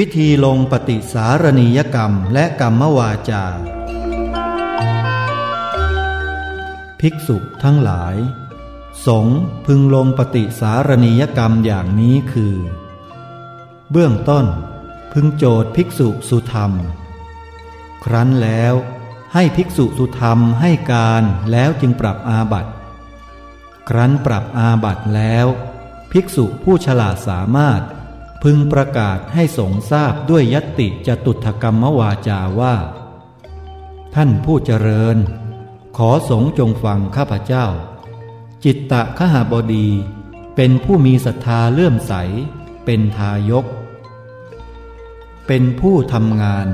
วิธีลงปฏิสารณียกรรมและกรรมวาจา ภิกษุทั้งหลาย สงพึงลงปฏิสารณียกรรมอย่างนี้คือ เบื้องต้นพึงโจทย์ภิกษุสุธรรม ครั้นแล้วให้ภิกษุสุธรรมให้การแล้วจึงปรับอาบัติ ครั้นปรับอาบัติแล้ว ภิกษุผู้ฉลาดสามารถ พึงประกาศให้สงทราบด้วยยติจตุถกรรมวาจาว่า ท่านผู้เจริญ ขอสงจงฟังข้าพเจ้า จิตตะขหาบดี เป็นผู้มีศรัทธาเลื่อมใส เป็นทายก เป็นผู้ทำงาน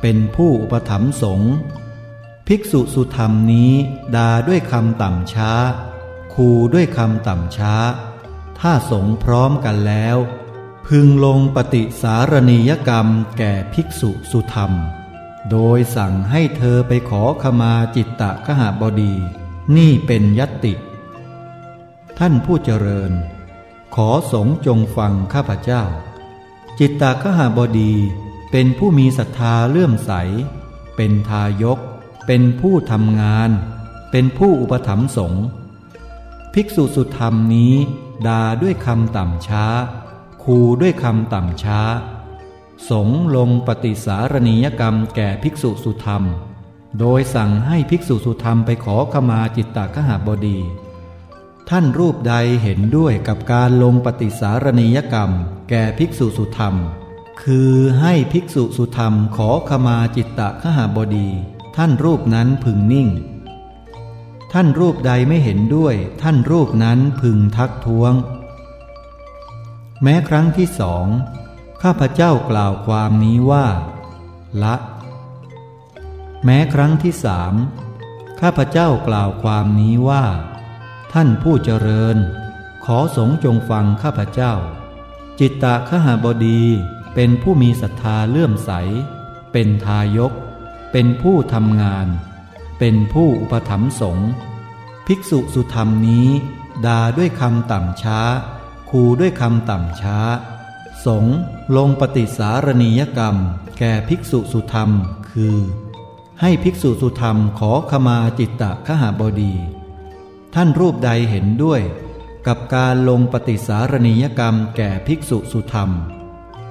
เป็นผู้อุปถัมภ์สงฆ์ภิกษุสุธรรมนี้ดาด้วยคำต่ำช้า คูด้วยคำต่ำช้า ถ้าสงพร้อมกันแล้ว พึงลงปฏิสารณียกรรมแก่ภิกษุสุธรรม โดยสั่งให้เธอไปขอขมาจิตตะขหาบดี นี่เป็นยติ ท่านผู้เจริญ ขอสงจงฟังข้าพเจ้า จิตตะขหาบดีเป็นผู้มีศรัทธาเลื่อมใส เป็นทายก เป็นผู้ทำงาน เป็นผู้อุปถัมภ์สงฆ์ภิกษุสุธรรมนี้ดาด้วยคำต่ำช้า คูด้วยคำต่ำช้า สงลงปฏิสารณียกรรมแก่ภิกษุสุธรรม โดยสั่งให้ภิกษุสุธรรมไปขอขมาจิตตคหาบดี ท่านรูปใดเห็นด้วยกับการลงปฏิสารณียกรรม แก่ภิกษุสุธรรม คือให้ภิกษุสุธรรมขอขมาจิตตคหาบดี ท่านรูปนั้นพึงนิ่ง ท่านรูปใดไม่เห็นด้วย ท่านรูปนั้นพึงทักท้วง แม้ครั้งที่สองข้าพเจ้ากล่าวความนี้ว่า ละ แม้ครั้งที่สามข้าพเจ้ากล่าวความนี้ว่า ท่านผู้เจริญ ขอสงจงฟังข้าพเจ้า จิตตะขหาบดีเป็นผู้มีศรัทธาเลื่อมใส เป็นทายก เป็นผู้ทำงาน เป็นผู้อุปถัมภ์สงฆ์ภิกษุสุธรรมนี้ดาด้วยคำต่ำช้า คูด้วยคำต่ำช้า สงลงปฏิสารณียกรรม แก่ภิกษุสุธรรม คือ ให้ภิกษุสุธรรมขอขมาจิตตะขหาบดี ท่านรูปใดเห็นด้วย กับการลงปฏิสารณียกรรมแก่ภิกษุสุธรรม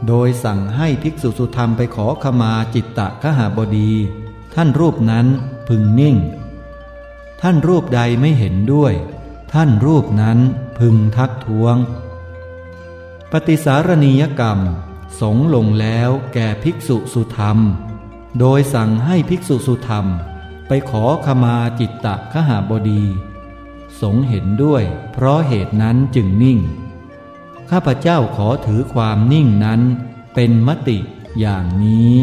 โดยสั่งให้ภิกษุสุธรรมไปขอขมาจิตตะขหาบดี ท่านรูปนั้นพึงนิ่ง ท่านรูปใดไม่เห็นด้วยท่านรูปนั้นพึงทักท้วง ปฏิสารณียกรรม สงลงแล้วแก่ภิกษุสุธรรม โดยสั่งให้ภิกษุสุธรรม ไปขอขมาจิตตะขหาบดี สงเห็นด้วยเพราะเหตุนั้นจึงนิ่ง ข้าพเจ้าขอถือความนิ่งนั้นเป็นมติอย่างนี้